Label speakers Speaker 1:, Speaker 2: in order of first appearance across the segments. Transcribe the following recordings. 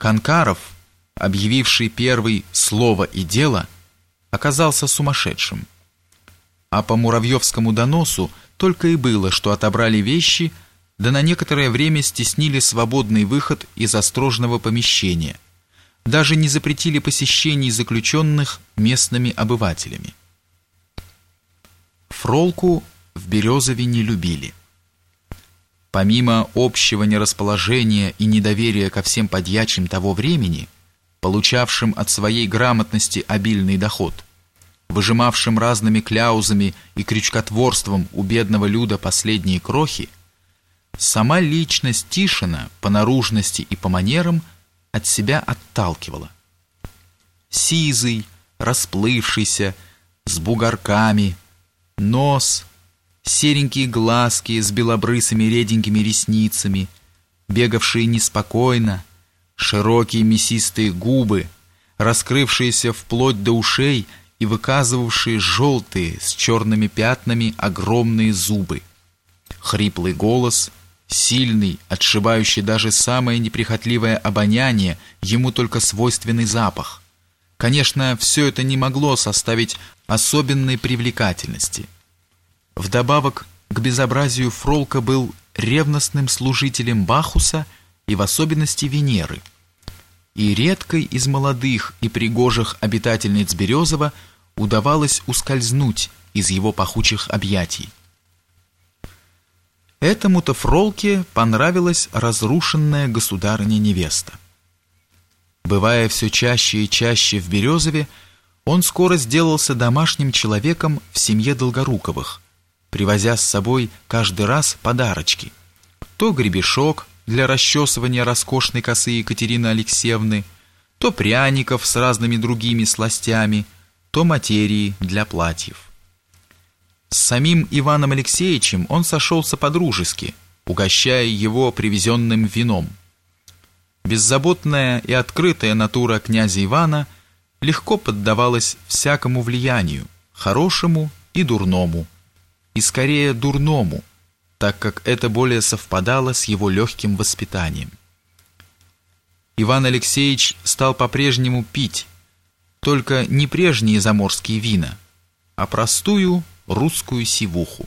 Speaker 1: Канкаров, объявивший первый «слово и дело», оказался сумасшедшим. А по муравьевскому доносу только и было, что отобрали вещи, да на некоторое время стеснили свободный выход из острожного помещения. Даже не запретили посещений заключенных местными обывателями. Фролку в Березове не любили. Помимо общего нерасположения и недоверия ко всем подьячим того времени, получавшим от своей грамотности обильный доход, выжимавшим разными кляузами и крючкотворством у бедного люда последние крохи, сама личность Тишина по наружности и по манерам от себя отталкивала. Сизый, расплывшийся, с бугорками, нос, серенькие глазки с белобрысыми реденькими ресницами, бегавшие неспокойно, широкие мясистые губы, раскрывшиеся вплоть до ушей и выказывавшие желтые с черными пятнами огромные зубы. Хриплый голос, сильный, отшибающий даже самое неприхотливое обоняние, ему только свойственный запах. Конечно, все это не могло составить особенной привлекательности – Вдобавок к безобразию Фролка был ревностным служителем Бахуса и в особенности Венеры. И редкой из молодых и пригожих обитательниц Березова удавалось ускользнуть из его пахучих объятий. Этому-то Фролке понравилась разрушенная государыня-невеста. Бывая все чаще и чаще в Березове, он скоро сделался домашним человеком в семье Долгоруковых – привозя с собой каждый раз подарочки. То гребешок для расчесывания роскошной косы Екатерины Алексеевны, то пряников с разными другими сластями, то материи для платьев. С самим Иваном Алексеевичем он сошелся по-дружески, угощая его привезенным вином. Беззаботная и открытая натура князя Ивана легко поддавалась всякому влиянию, хорошему и дурному, и скорее дурному, так как это более совпадало с его легким воспитанием. Иван Алексеевич стал по-прежнему пить, только не прежние заморские вина, а простую русскую сивуху.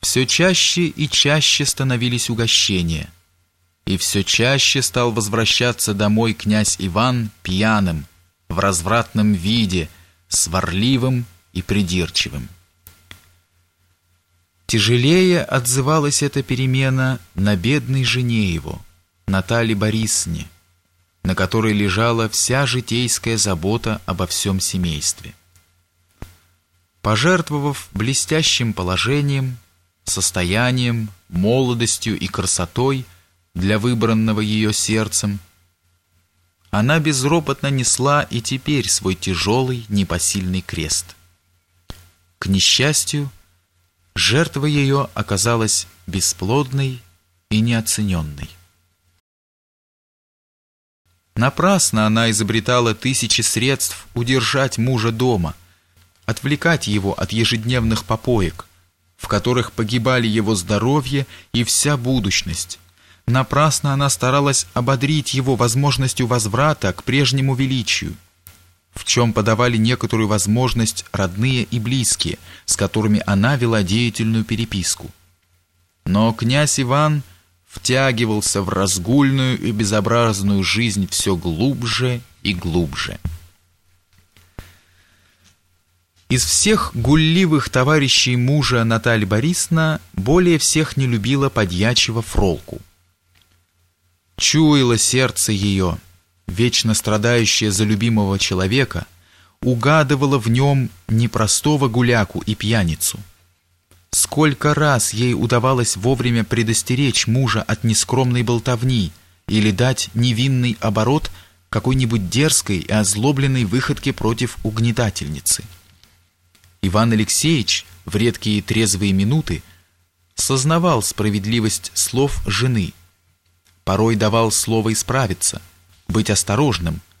Speaker 1: Все чаще и чаще становились угощения, и все чаще стал возвращаться домой князь Иван пьяным, в развратном виде, сварливым и придирчивым. Тяжелее отзывалась эта перемена на бедной жене его, Наталье Борисовне, на которой лежала вся житейская забота обо всем семействе. Пожертвовав блестящим положением, состоянием, молодостью и красотой для выбранного ее сердцем, она безропотно несла и теперь свой тяжелый непосильный крест. К несчастью, Жертва ее оказалась бесплодной и неоцененной. Напрасно она изобретала тысячи средств удержать мужа дома, отвлекать его от ежедневных попоек, в которых погибали его здоровье и вся будущность. Напрасно она старалась ободрить его возможностью возврата к прежнему величию в чем подавали некоторую возможность родные и близкие, с которыми она вела деятельную переписку. Но князь Иван втягивался в разгульную и безобразную жизнь все глубже и глубже. Из всех гулливых товарищей мужа Наталья Борисовна более всех не любила подьячего Фролку. Чуяло сердце ее – вечно страдающая за любимого человека, угадывала в нем непростого гуляку и пьяницу. Сколько раз ей удавалось вовремя предостеречь мужа от нескромной болтовни или дать невинный оборот какой-нибудь дерзкой и озлобленной выходке против угнетательницы. Иван Алексеевич в редкие трезвые минуты сознавал справедливость слов жены, порой давал слово исправиться – быть осторожным –